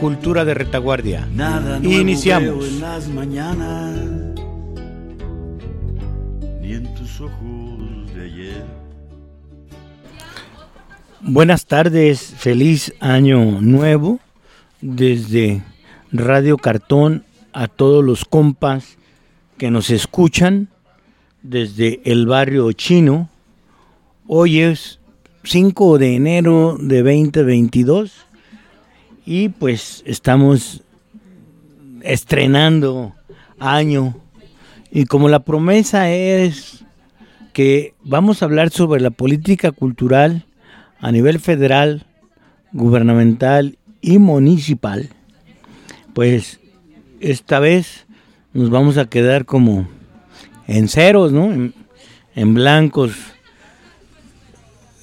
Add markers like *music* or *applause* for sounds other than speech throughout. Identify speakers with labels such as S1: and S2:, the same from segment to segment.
S1: cultura de retaguardia. Y iniciamos. Buenas tardes, feliz año nuevo desde Radio Cartón a todos los compas que nos escuchan desde el barrio chino. Hoy es 5 de enero de 2022 y pues estamos estrenando año y como la promesa es que vamos a hablar sobre la política cultural a nivel federal, gubernamental y municipal, pues esta vez nos vamos a quedar como en ceros, ¿no? En, blancos.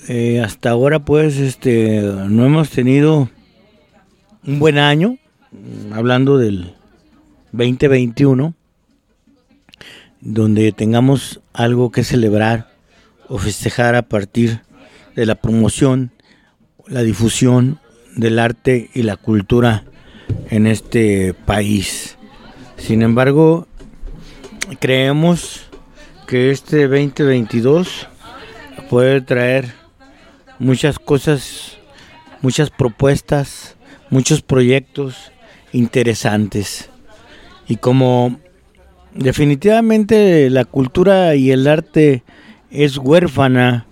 S1: Eh, hasta ahora pues este no hemos tenido un buen año, hablando del 2021, donde tengamos algo que celebrar o festejar a partir de la promoción, la difusión del arte y la cultura en este país. Sin embargo, creemos que este 2022 puede traer muchas cosas, muchas propuestas, muchos proyectos interesantes. Y como definitivamente la cultura y el arte es huérfana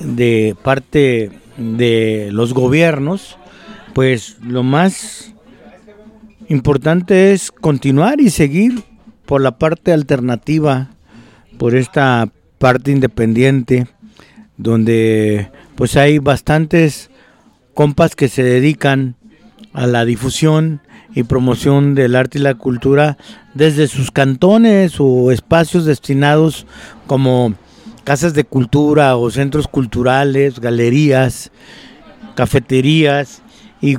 S1: de parte de los gobiernos, pues lo más importante es continuar y seguir por la parte alternativa, por esta parte independiente, donde pues hay bastantes compas que se dedican a la difusión y promoción del arte y la cultura desde sus cantones o espacios destinados como casas de cultura o centros culturales, galerías, cafeterías y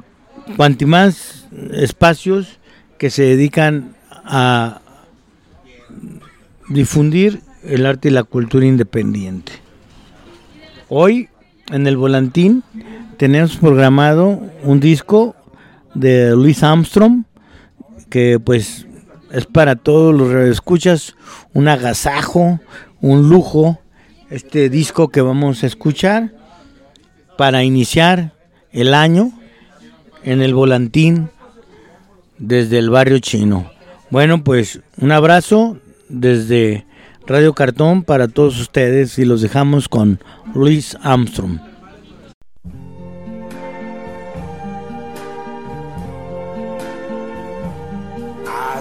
S1: cuanti más espacios que se dedican a difundir el arte y la cultura independiente. Hoy en el volantín tenemos programado un disco de Louis Armstrong que pues es para todos los escuchas un agasajo, un lujo este disco que vamos a escuchar para iniciar el año en el volantín desde el barrio chino. Bueno, pues un abrazo desde Radio Cartón para todos ustedes y los dejamos con Luis Armstrong.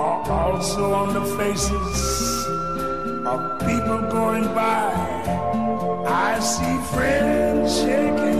S2: are also on the faces of people going by. I see friends shaking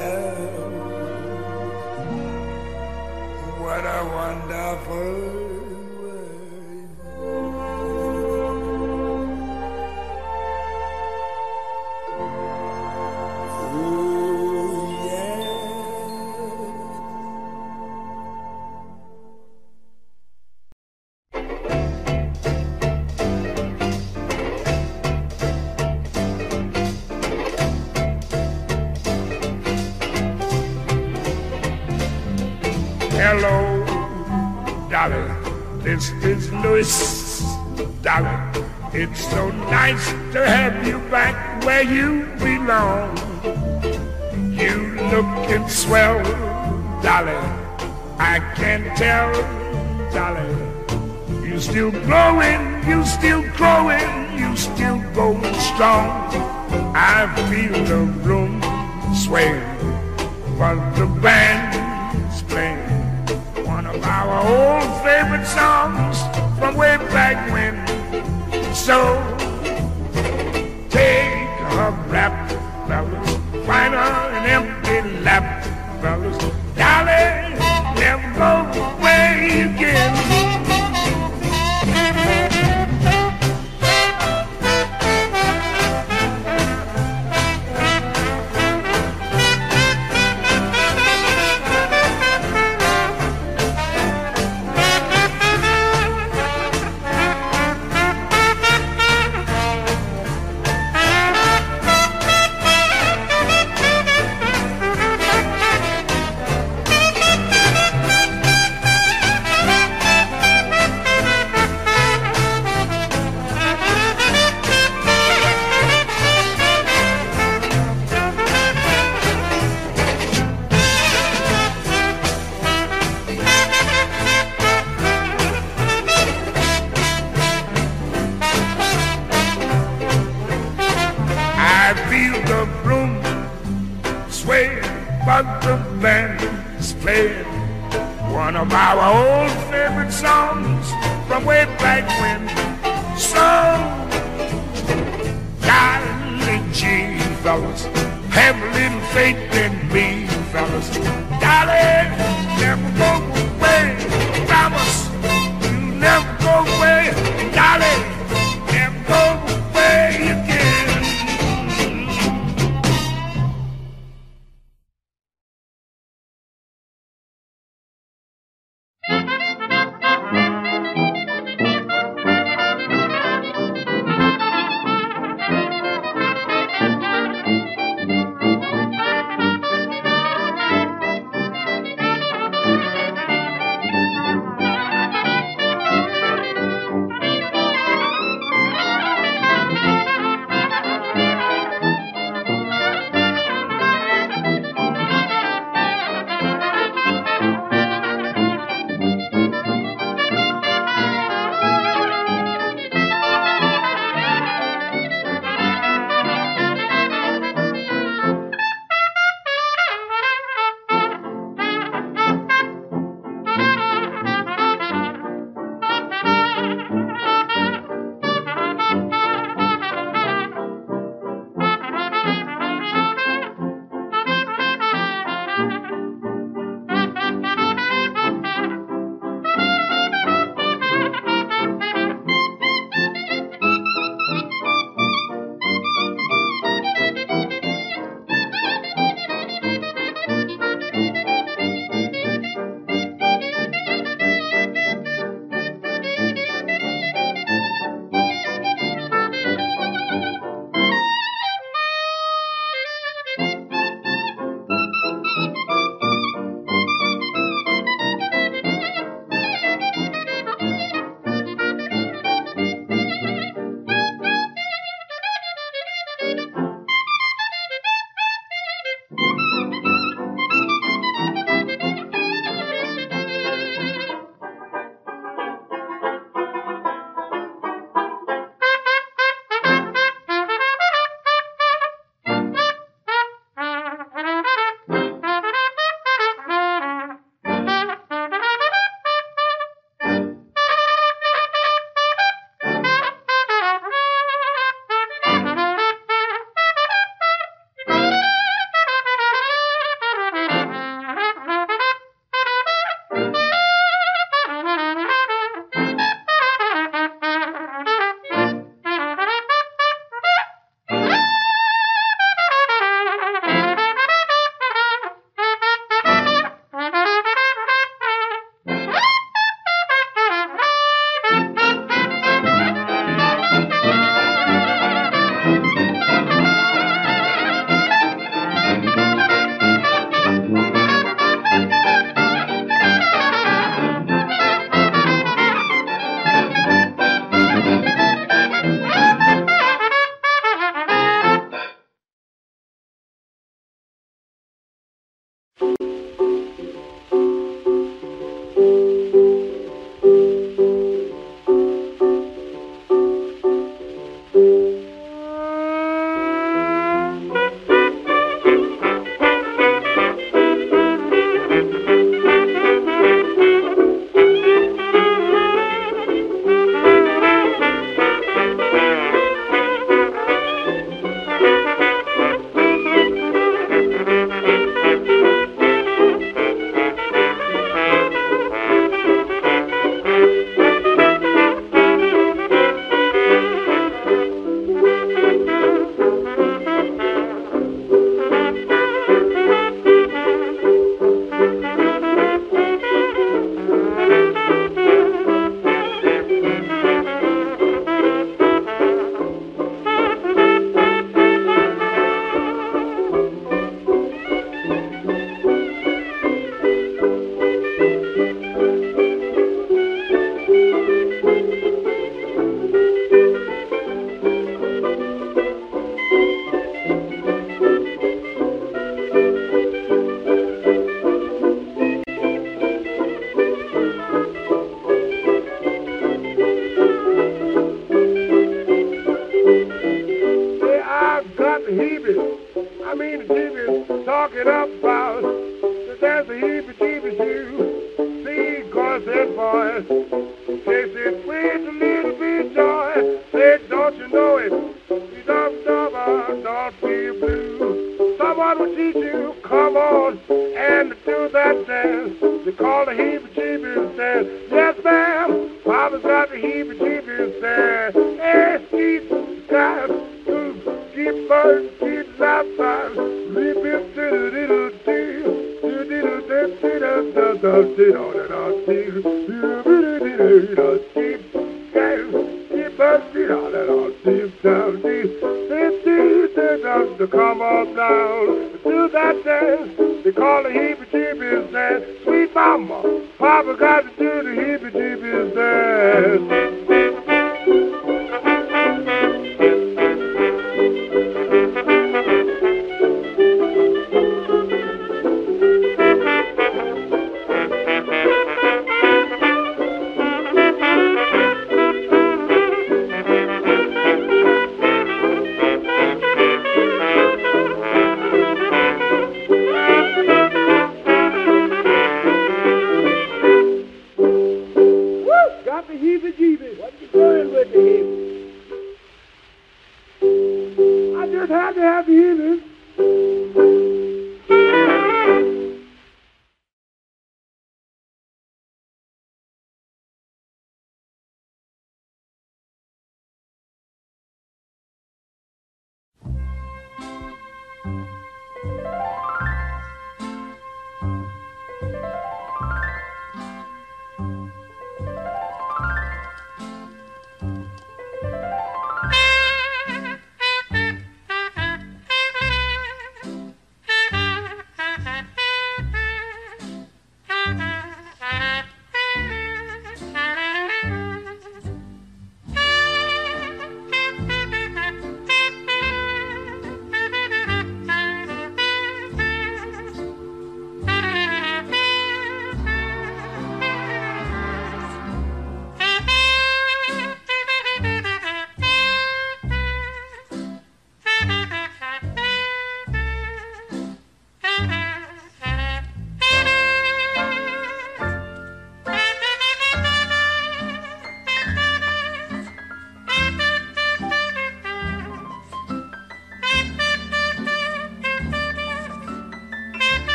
S2: twist out. It's so nice to have you back where you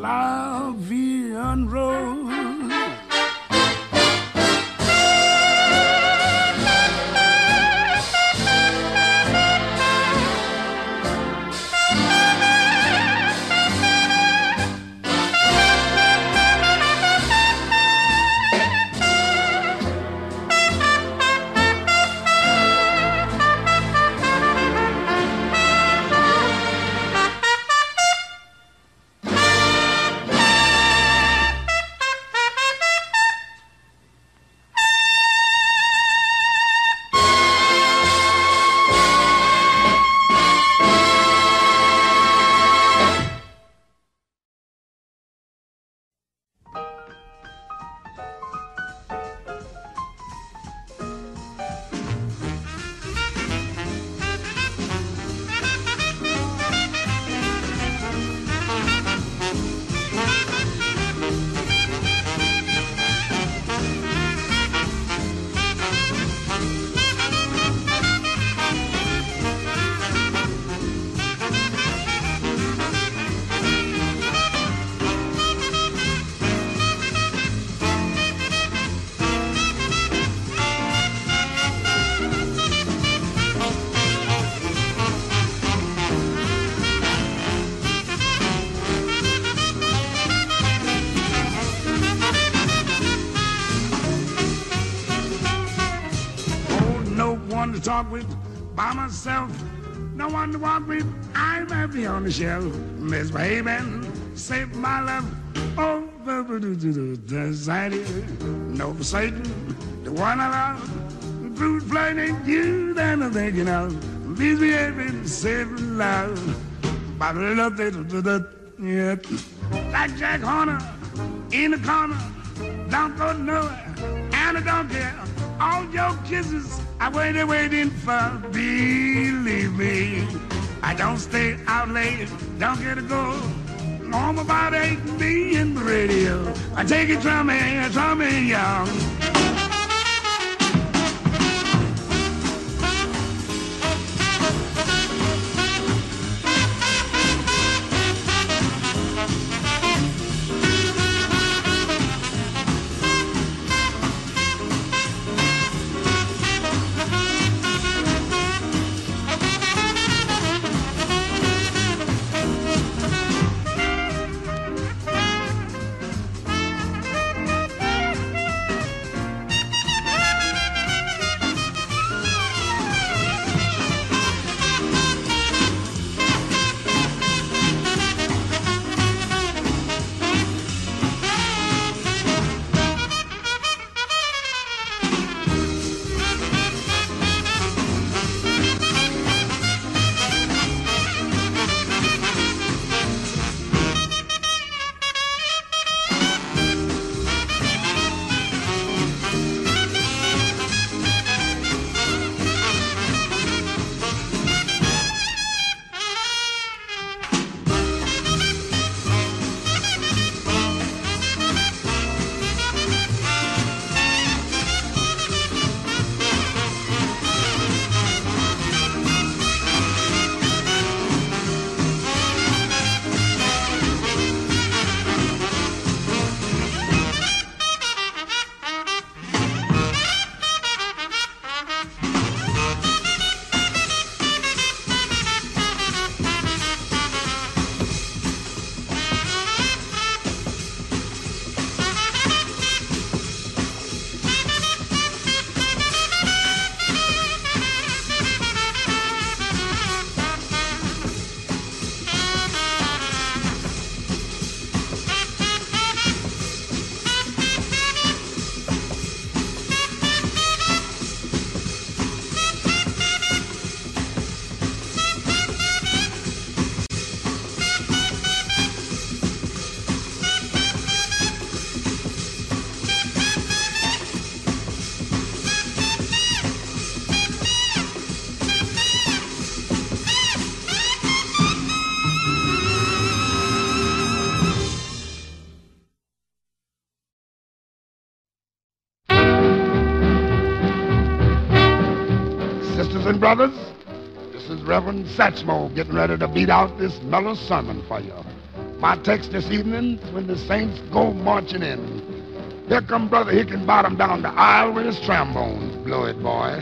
S2: La Vie Rose. The shelf. Misbehaving, save my life. Oh, anxiety. No for Satan, the one I love. Fruit flying you that I'm thinking of. Misbehaving, saving love. Yeah. Like Jack Horner in the corner. Don't go nowhere, and I don't care. All your kisses, I waited, waiting for. Believe me, I don't stay out late, don't get a go. Home about eight me in the radio. I take it from me, from me young. Brothers, this is Reverend Satchmo getting ready to beat out this mellow sermon for you. My text this evening, when the saints go marching in. Here come Brother Hickenbottom down the aisle with his trombone. Blow it, boy.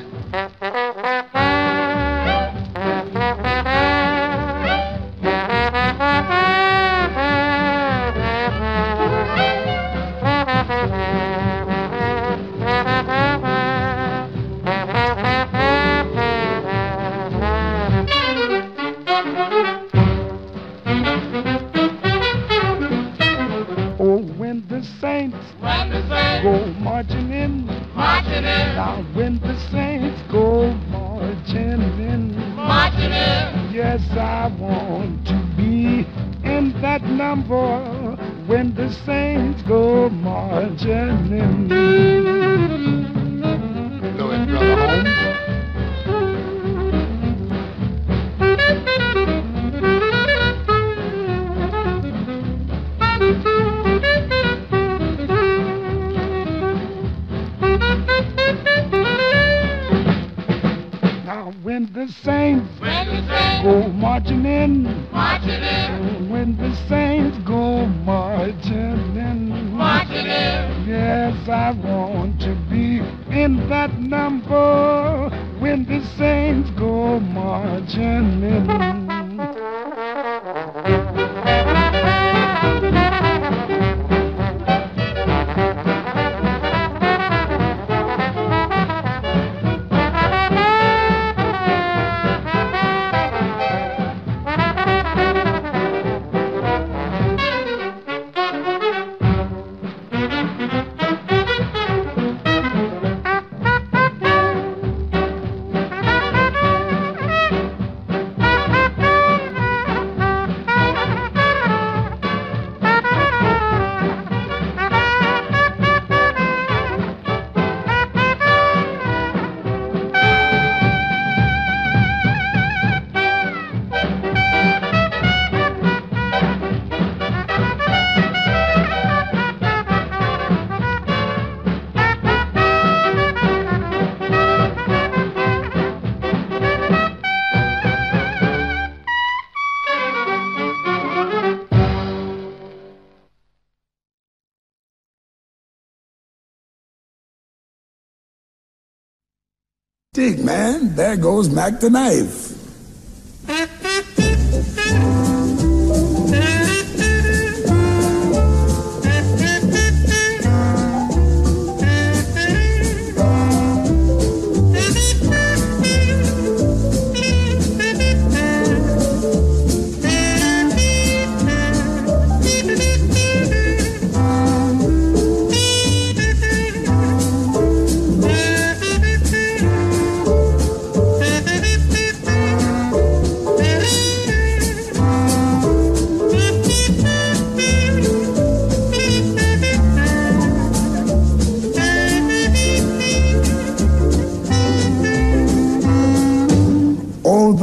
S2: Dig, man, there goes Mac the knife.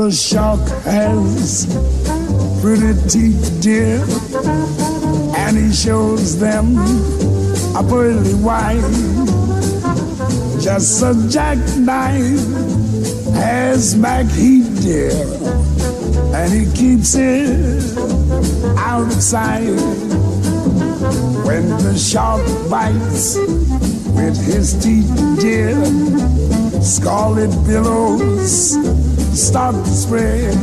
S2: The shark has pretty teeth, dear, and he shows them a pearly white. Just a jackknife has Macheath, dear, and he keeps it out of sight. When the shark bites with his teeth, dear, scarlet billows start to spread.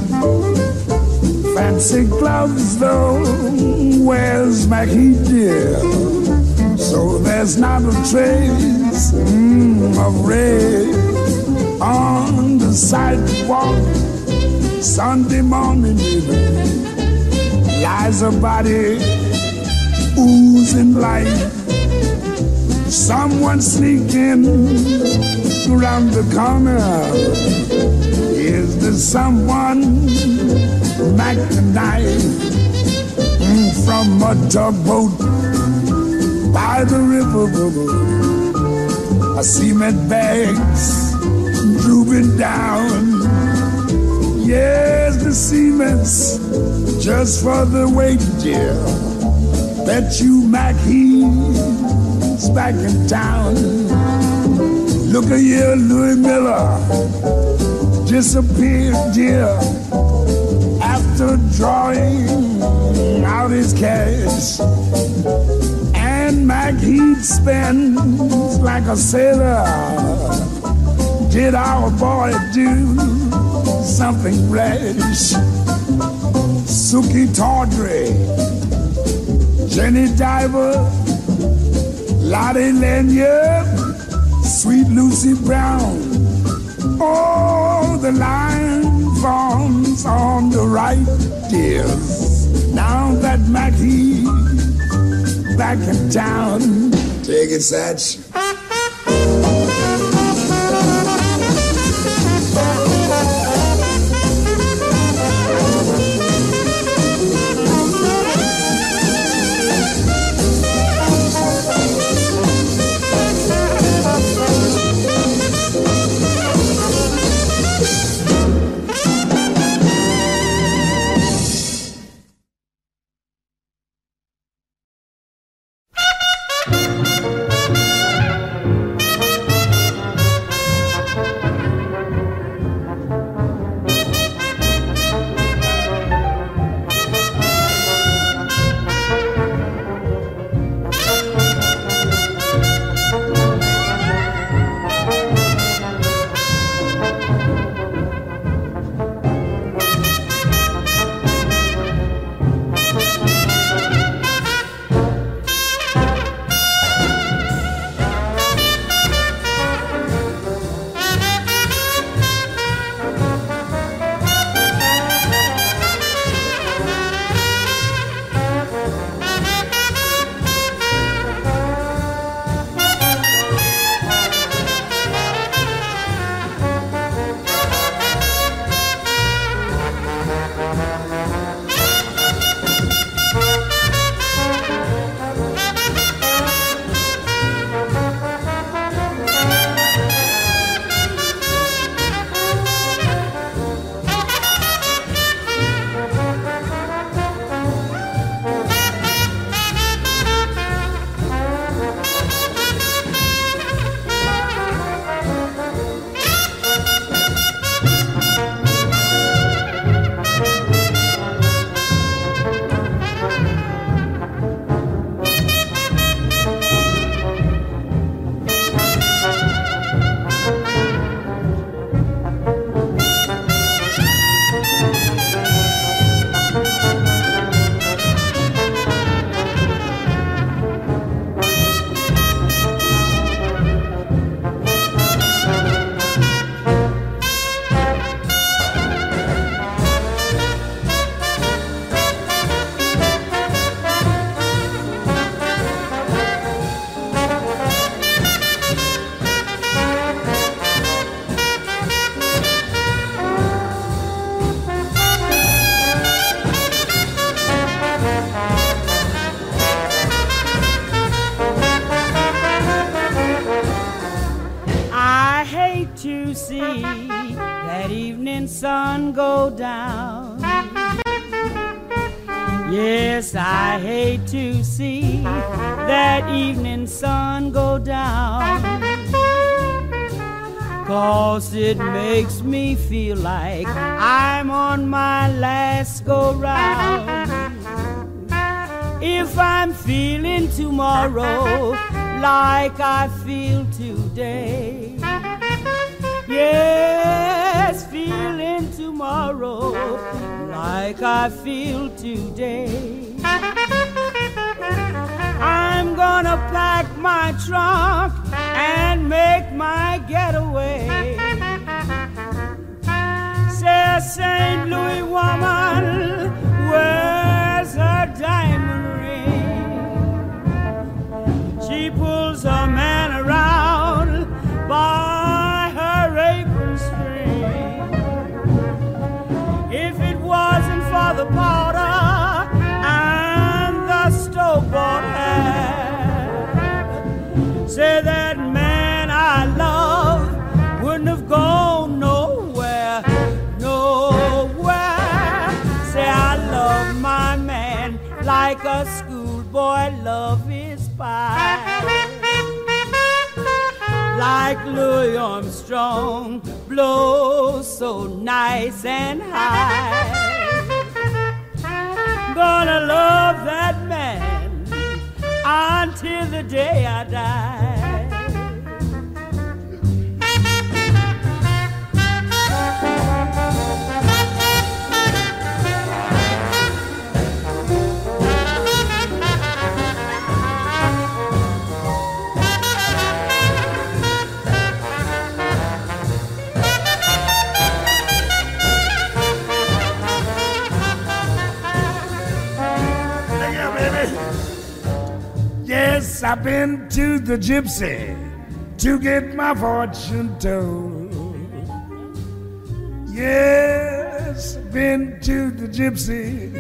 S2: Fancy gloves, though, where's Mackie dear? So there's not a trace mm, of red on the sidewalk. Sunday morning, baby, lies a body oozing light. Someone sneaking around the corner. Is there someone the knife mm, from a tugboat by the river? I cement bags drooping down. Yes, the cement's just for the weight, dear. Bet you Mackie's back in town. Look at here, Louis Miller disappeared, dear, after drawing out his cash. And Macheath spends like a sailor. Did our boy do something rash? Suki Tawdry, Jenny Diver, Lotte Lenya, Sweet Lucy Brown. Oh, the line forms on the right, dears. Now that Mackie back in town. Take it, Satch.
S3: Makes me feel like I'm on my last go round. If I'm feeling tomorrow like I feel today. Yes, feeling tomorrow like I feel today. I'm gonna pack my trunk and make my getaway. Say, St. Louis woman, where's like a schoolboy love his pie like Louis Armstrong blows so nice and high. Gonna love that man until the day I die.
S2: I've been to the gypsy to get my fortune told. Yes, I've been to the gypsy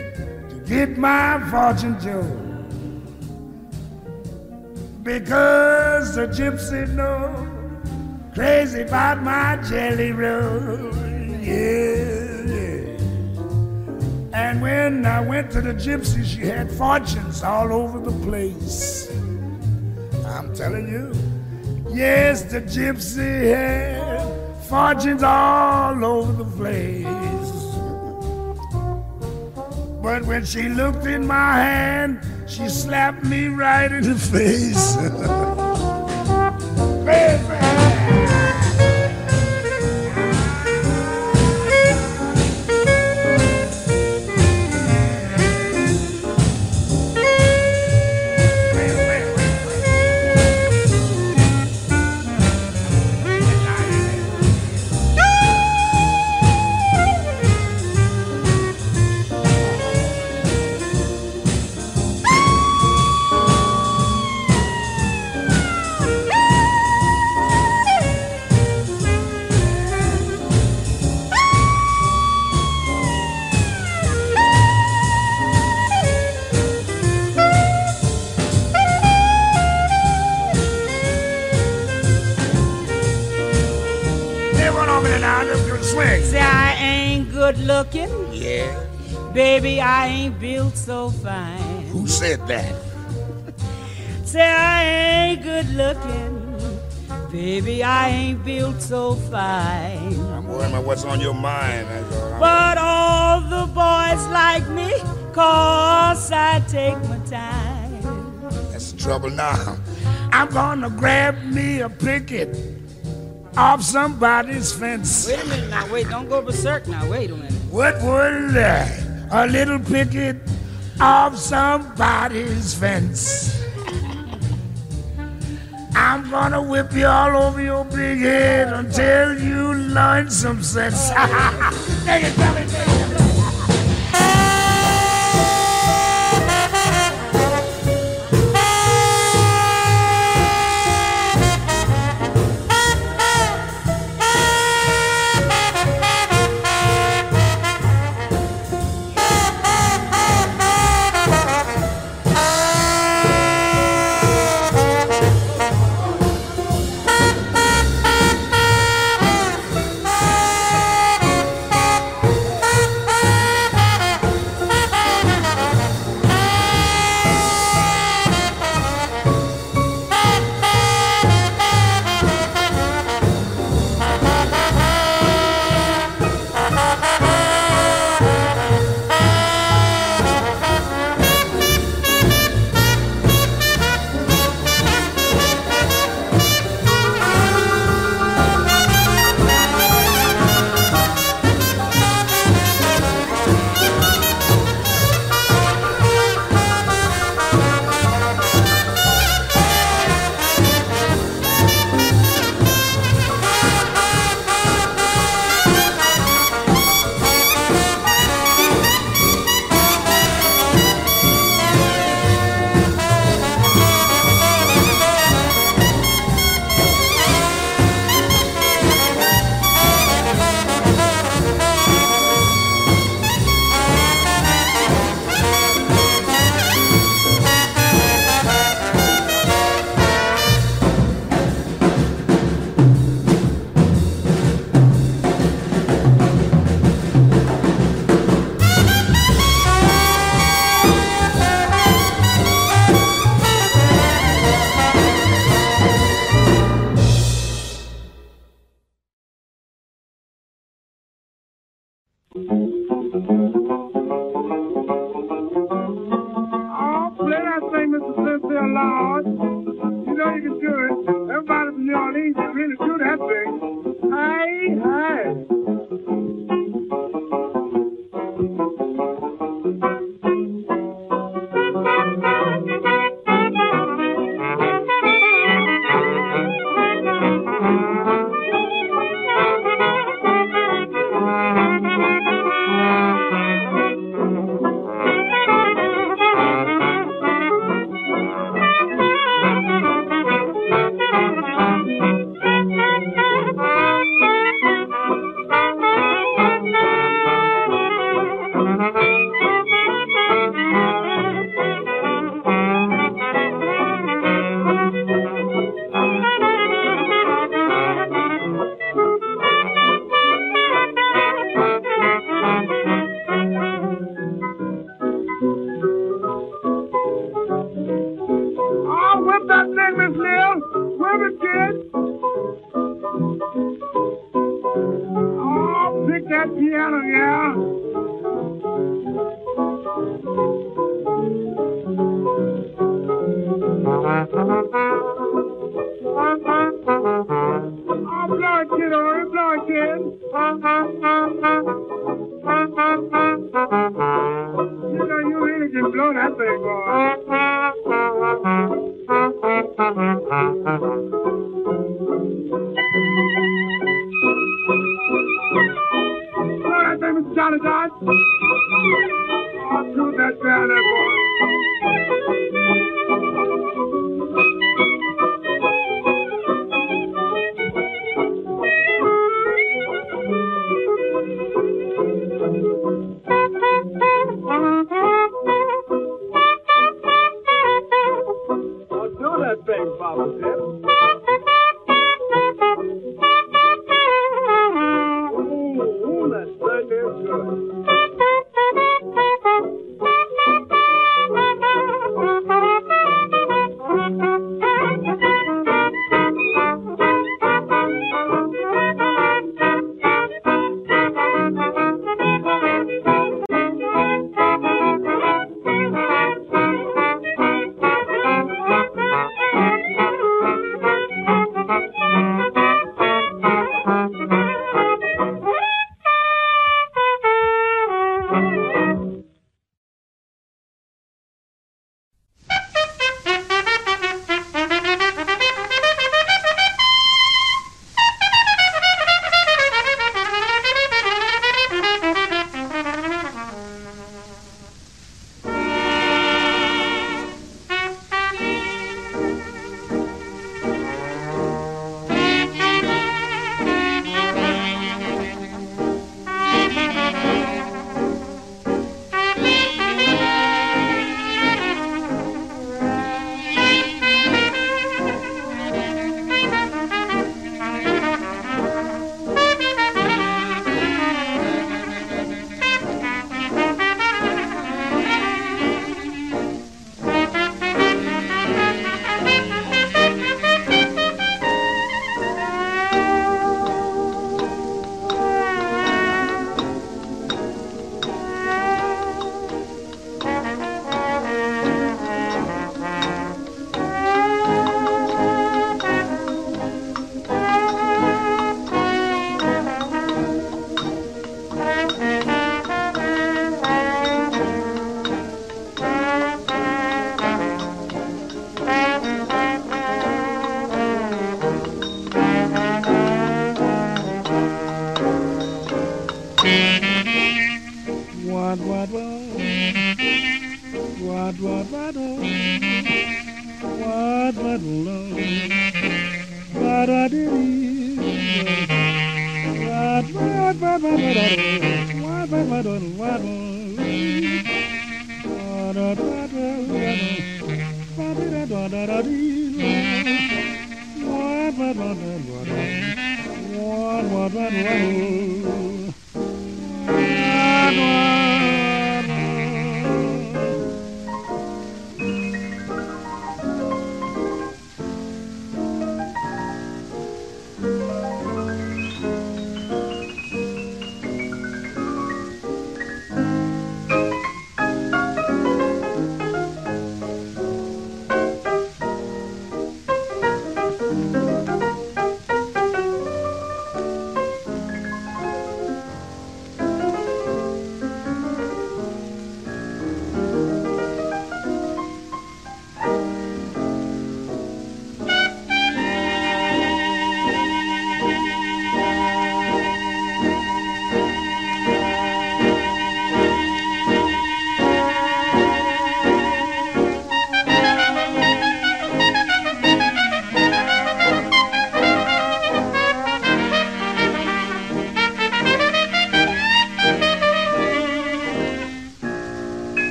S2: to get my fortune told. Because the gypsy know crazy about my jelly roll. Yeah, yeah. And when I went to the gypsy, she had fortunes all over the place. I'm telling you. Yes, the gypsy had fortunes all over the place. But when she looked in my hand, she slapped me right in the face. *laughs*
S3: I ain't built so fine.
S2: Who said that?
S3: Say I ain't good looking, baby, I ain't built so fine.
S2: I'm worrying about what's on your mind. All.
S3: But all the boys like me, cause I take my time.
S2: That's the trouble now. I'm gonna grab me a picket off somebody's fence.
S3: Wait a minute now, wait, don't go berserk now, wait a minute.
S2: What would uh, a little picket off somebody's fence? I'm gonna whip you all over your big head until you learn some sense. *laughs* It.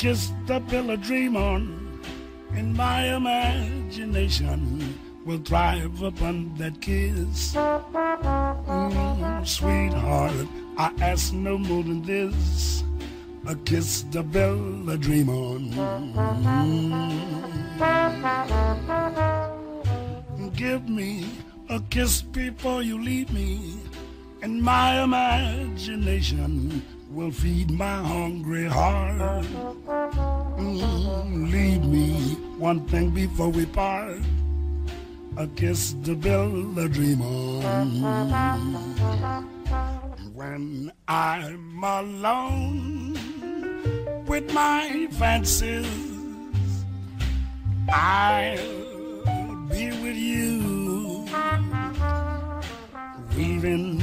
S2: Kiss build a dream on, and my imagination will thrive upon that kiss. Mm, sweetheart, I ask no more than this. A kiss build a dream on. Mm. Give me a kiss before you leave me, and my imagination will feed my hungry heart. Mm, leave me one thing before we part. A kiss to build a dream on. When I'm alone with my fancies, I'll be with you, weaving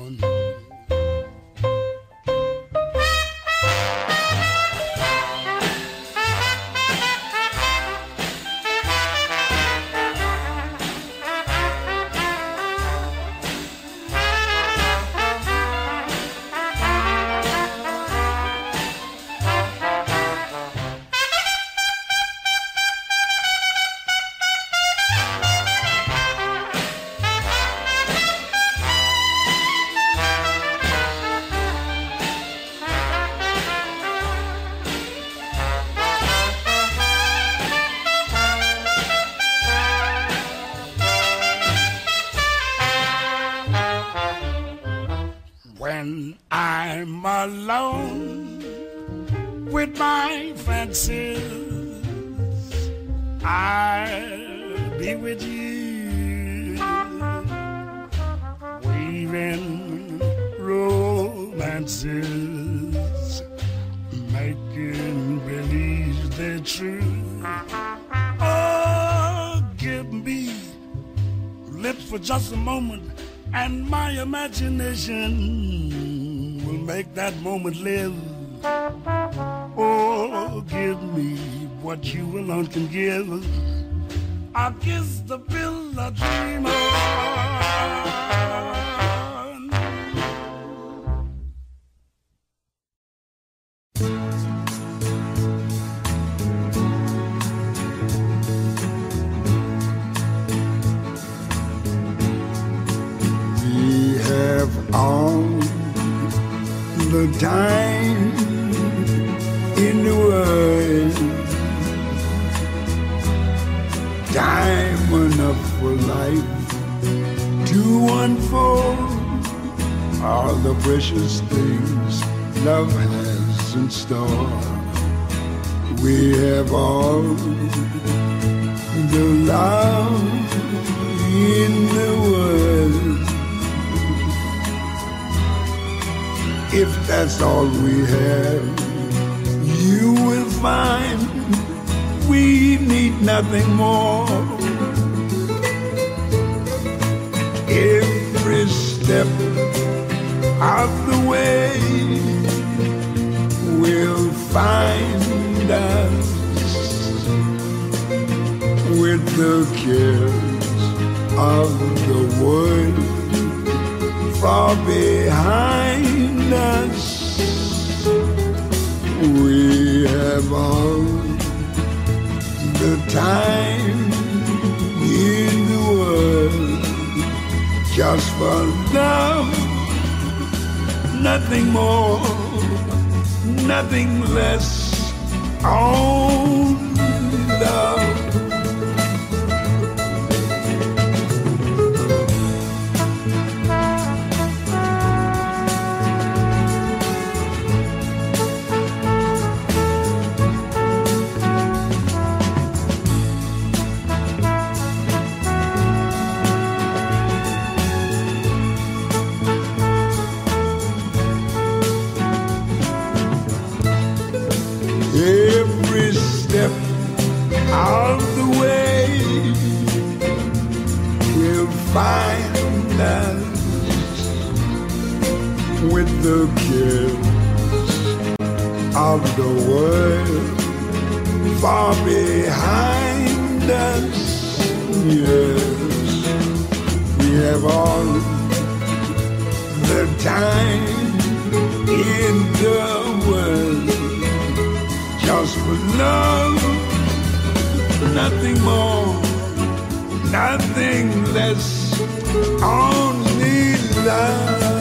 S2: That moment live. Oh, give me what you alone can give. I'll kiss the pill I
S4: Every step of the way will find us with the cares of the world far behind us. We have all the time just for love, nothing more, nothing less. Oh, love.
S2: The world far behind us. Yes, we have all the time in the world just for love, nothing more, nothing less, only love.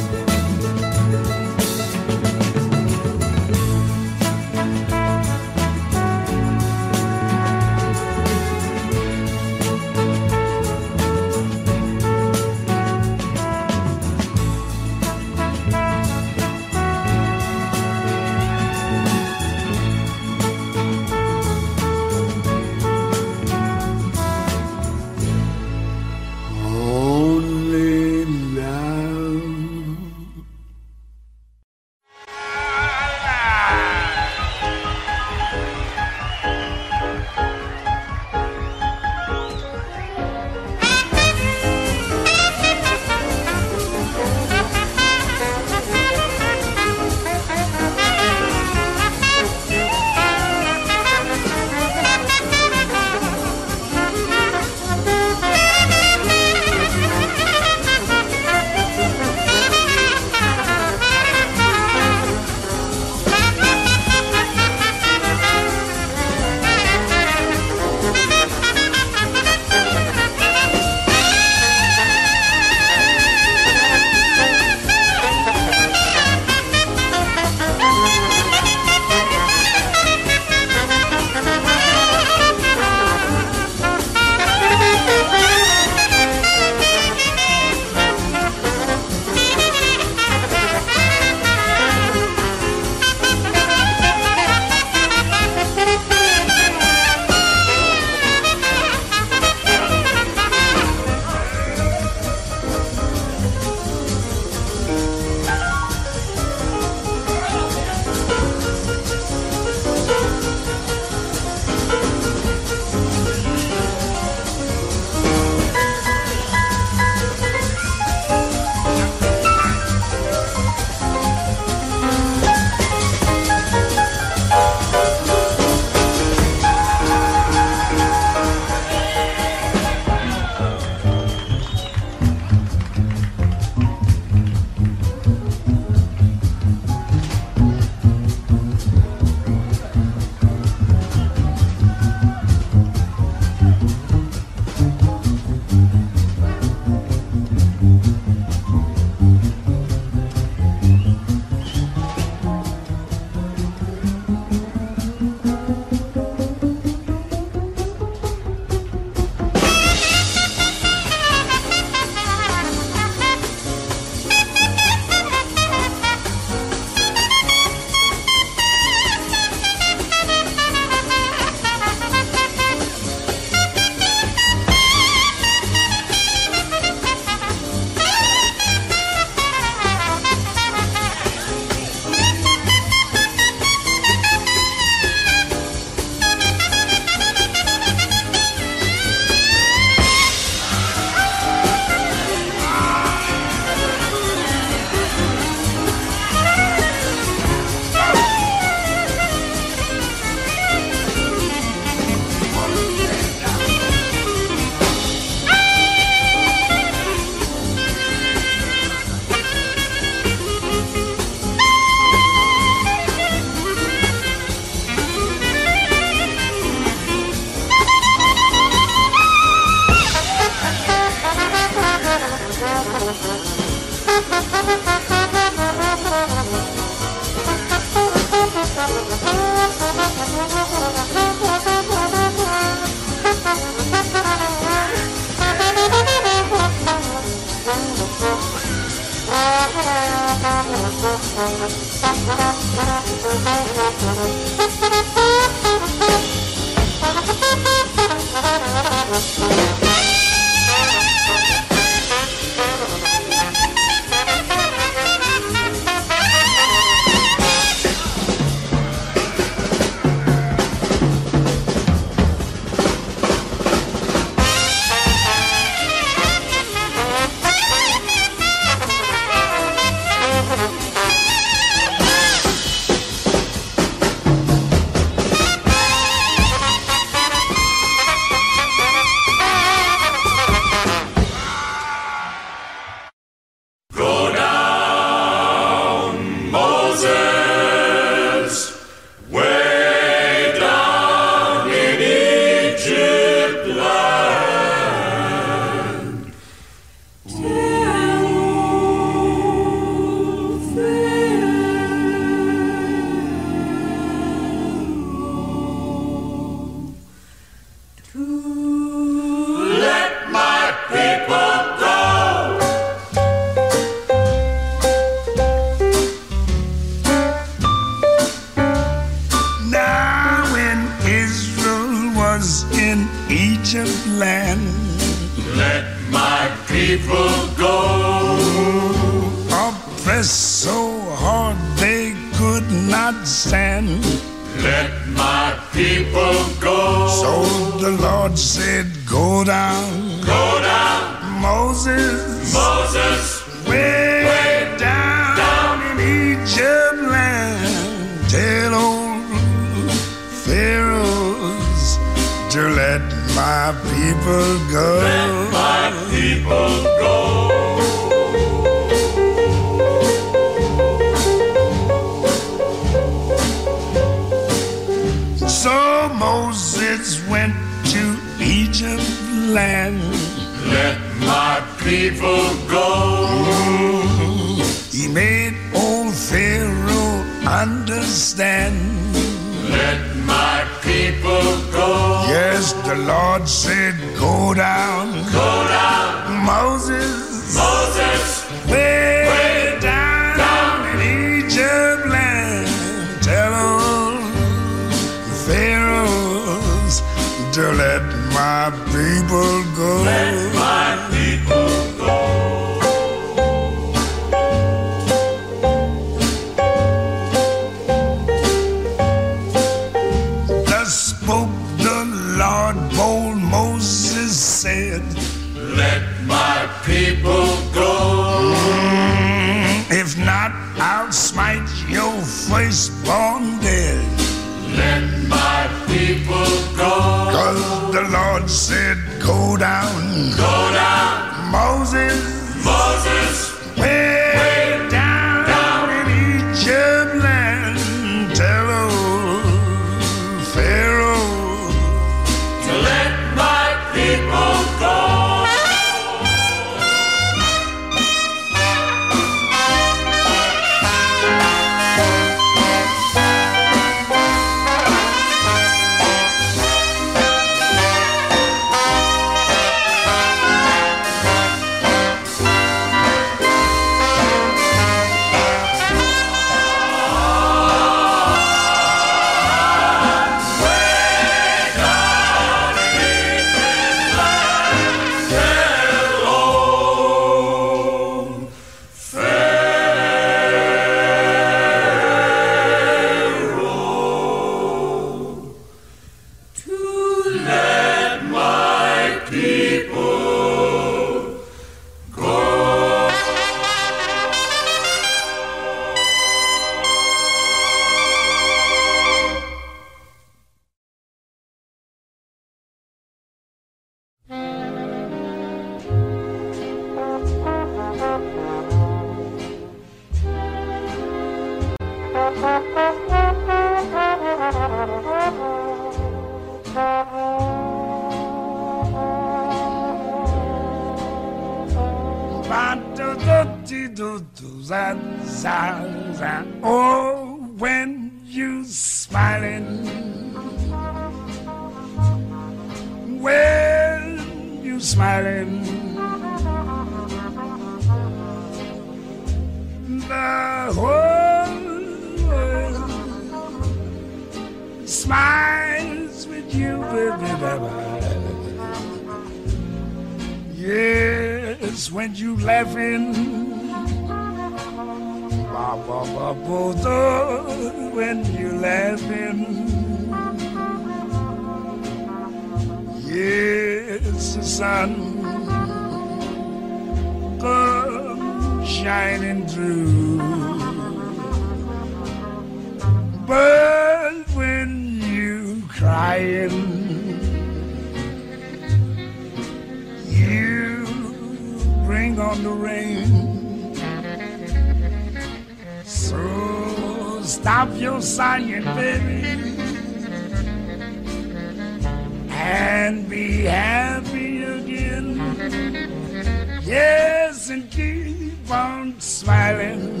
S2: Keep on smiling.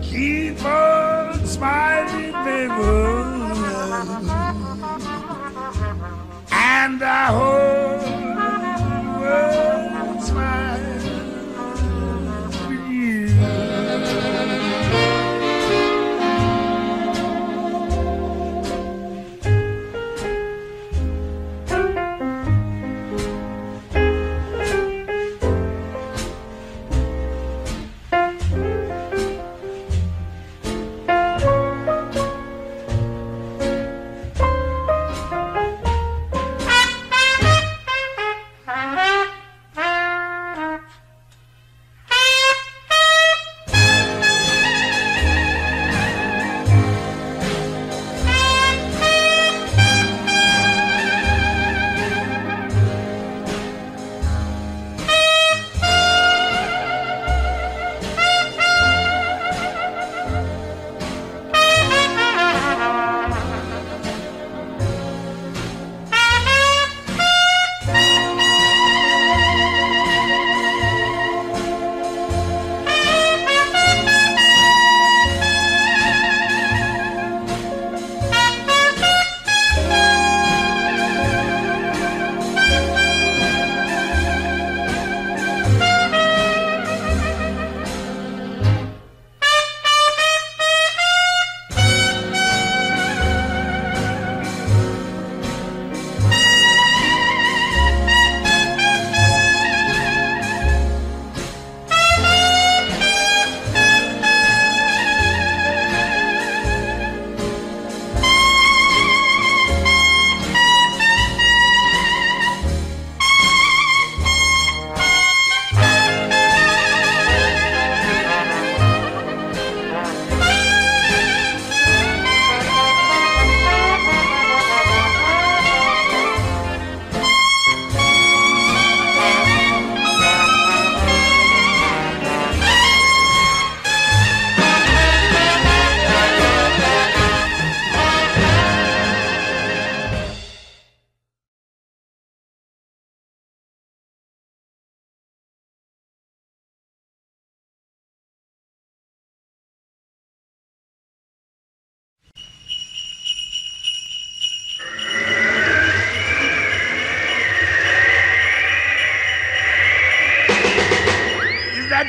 S2: Keep on smiling, baby. And I hope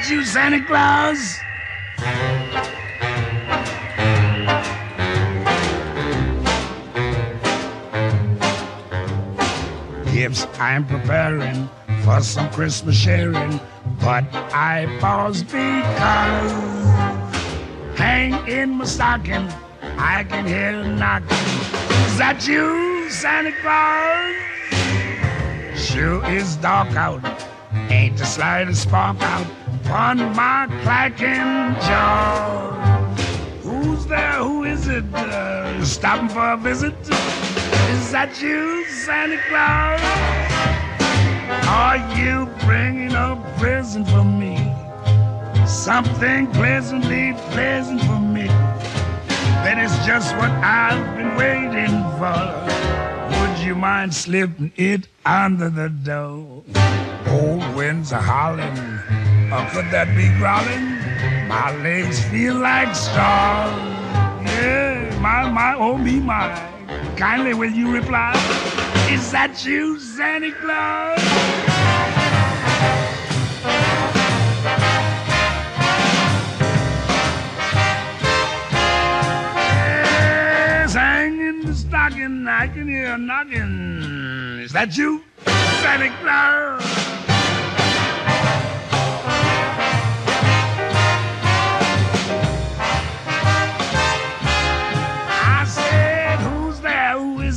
S2: You, Santa Claus? Gifts I'm preparing for some Christmas sharing, but I pause because hang in my stocking, I can hear a knocking. Is that you, Santa Claus? Sure is dark out. Ain't the slightest spark out upon my clacking jaw. Who's there? Who is it? Uh, stopping for a visit? Is that you, Santa Claus? Are you bringing a present for me? Something pleasantly pleasant for me. That is just what I've been waiting for. Would you mind slipping it under the door? Old winds are howling, or could that be growling? My legs feel like straws. Yeah, my, my, oh me, my. Kindly will you reply? Is that you, Santa Claus? Stocking, I can hear a knocking. Is that you, Santa Claus?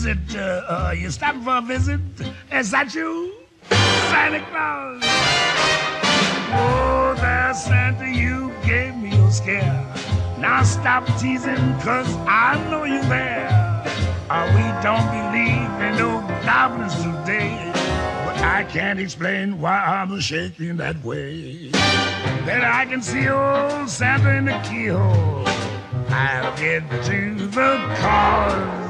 S2: There? Who is it? Uh, uh, you stopping for a visit? Is that you, Santa Claus? Oh, there, Santa, you gave me a scare. Now stop teasing, cause I know you there. Uh, we don't believe in no goblins today. But I can't explain why I'm shaking that way. Then I can see old Santa in the keyhole. I'll get to the cause.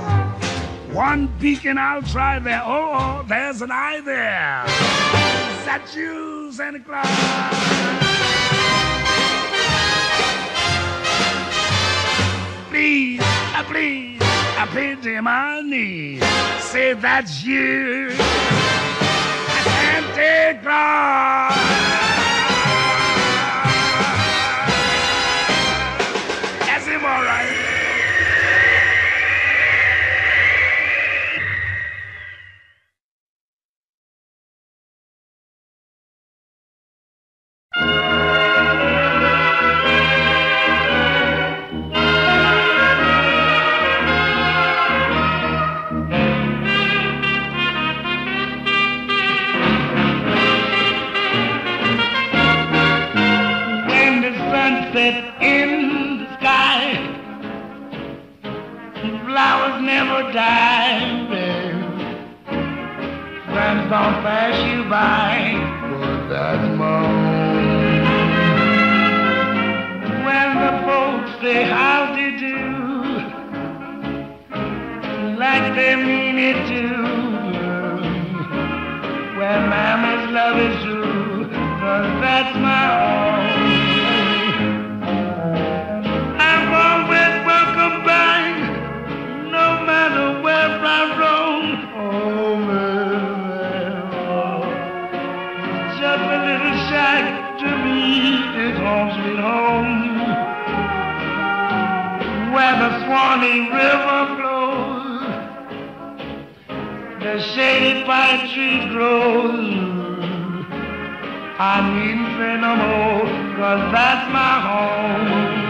S5: One beacon I'll try there. Oh, oh, there's an eye there. Is that you, Santa Claus? Please, please, I bend to my knees. Say that's you, Santa Claus.
S2: In the sky. Flowers never die, babe. Friends don't pass you by, but that's home. When the folks say how do you do, like they mean it too. Where mama's love is true, cause that's my home. Swanee River flows, the shady pine tree grows. I needn't say no more, cause that's my home.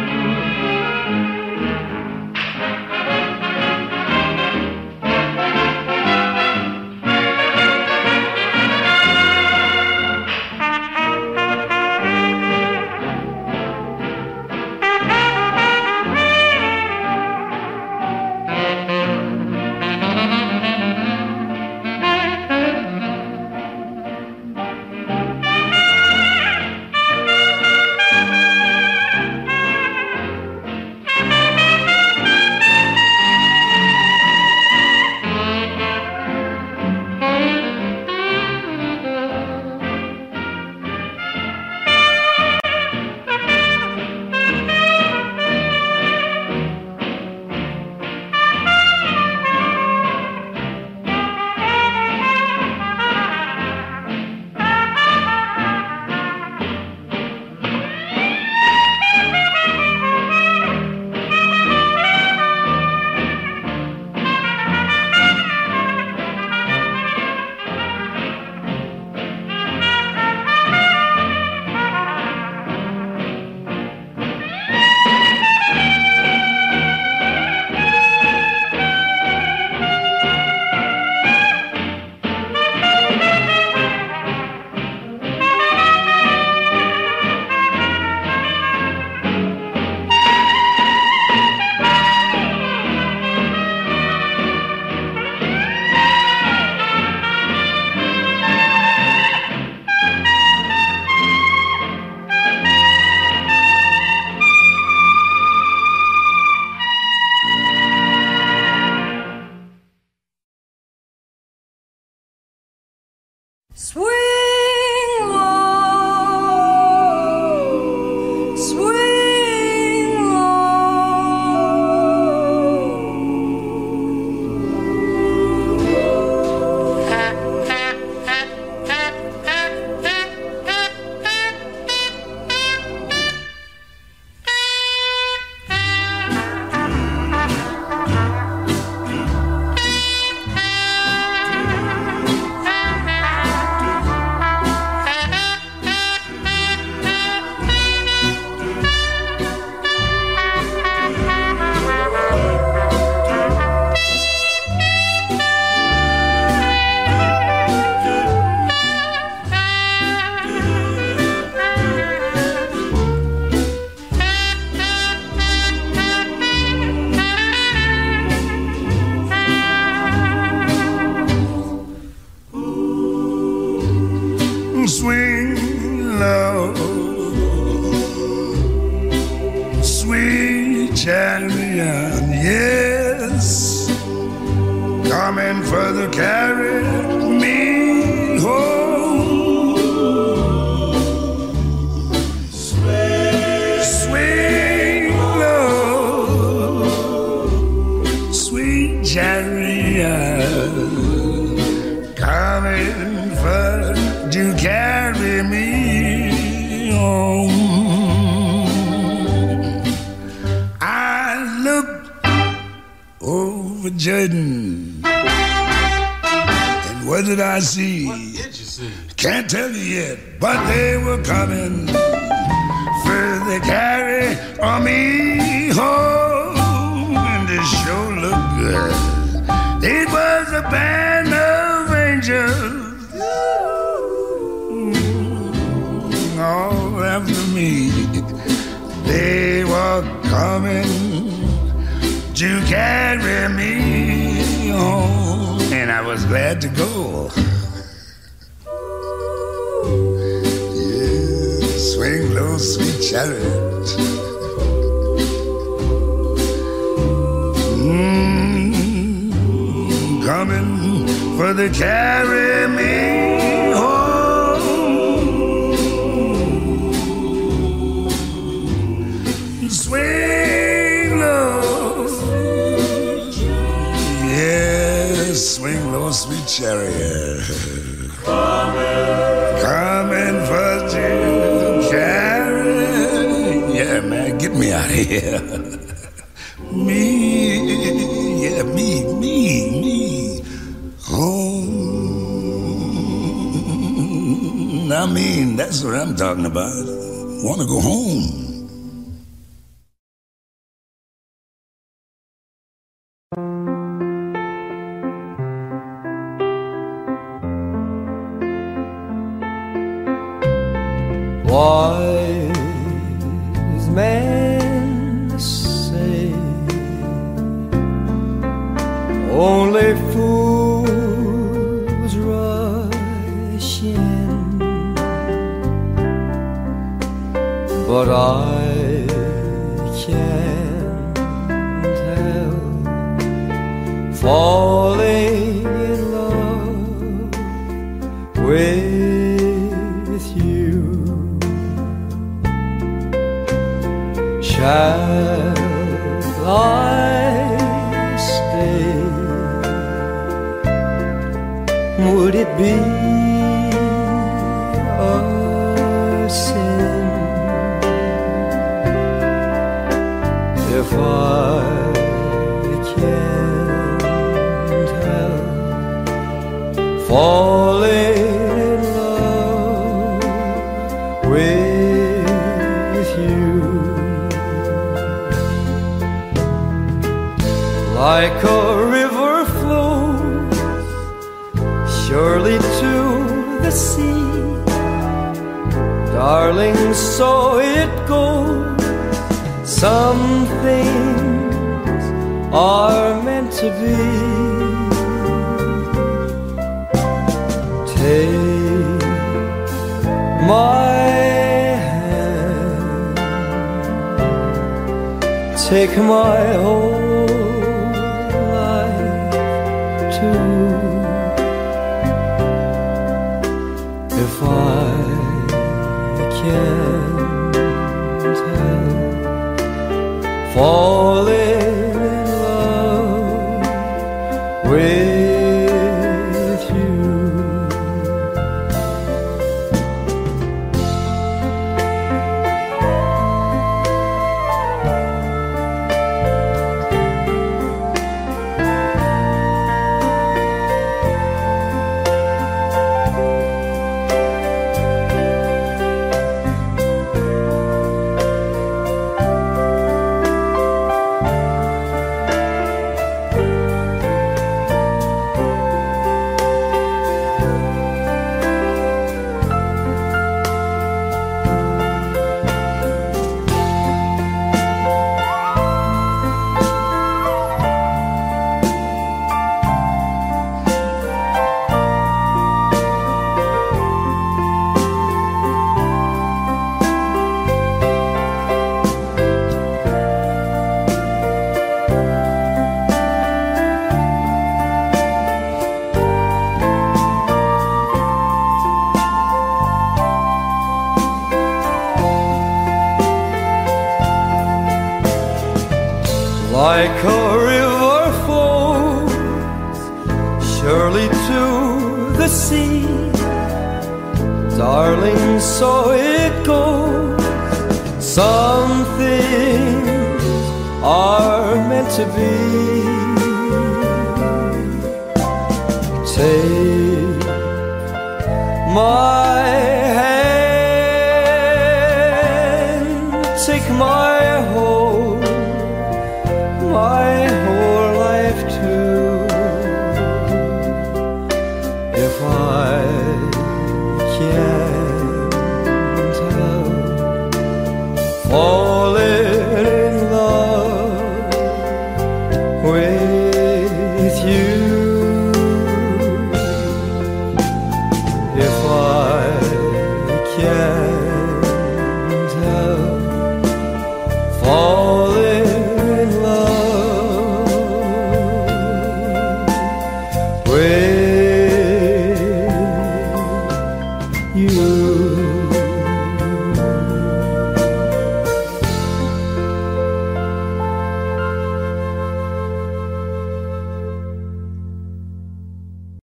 S6: I mean. That's what I'm talking about. Want to go home.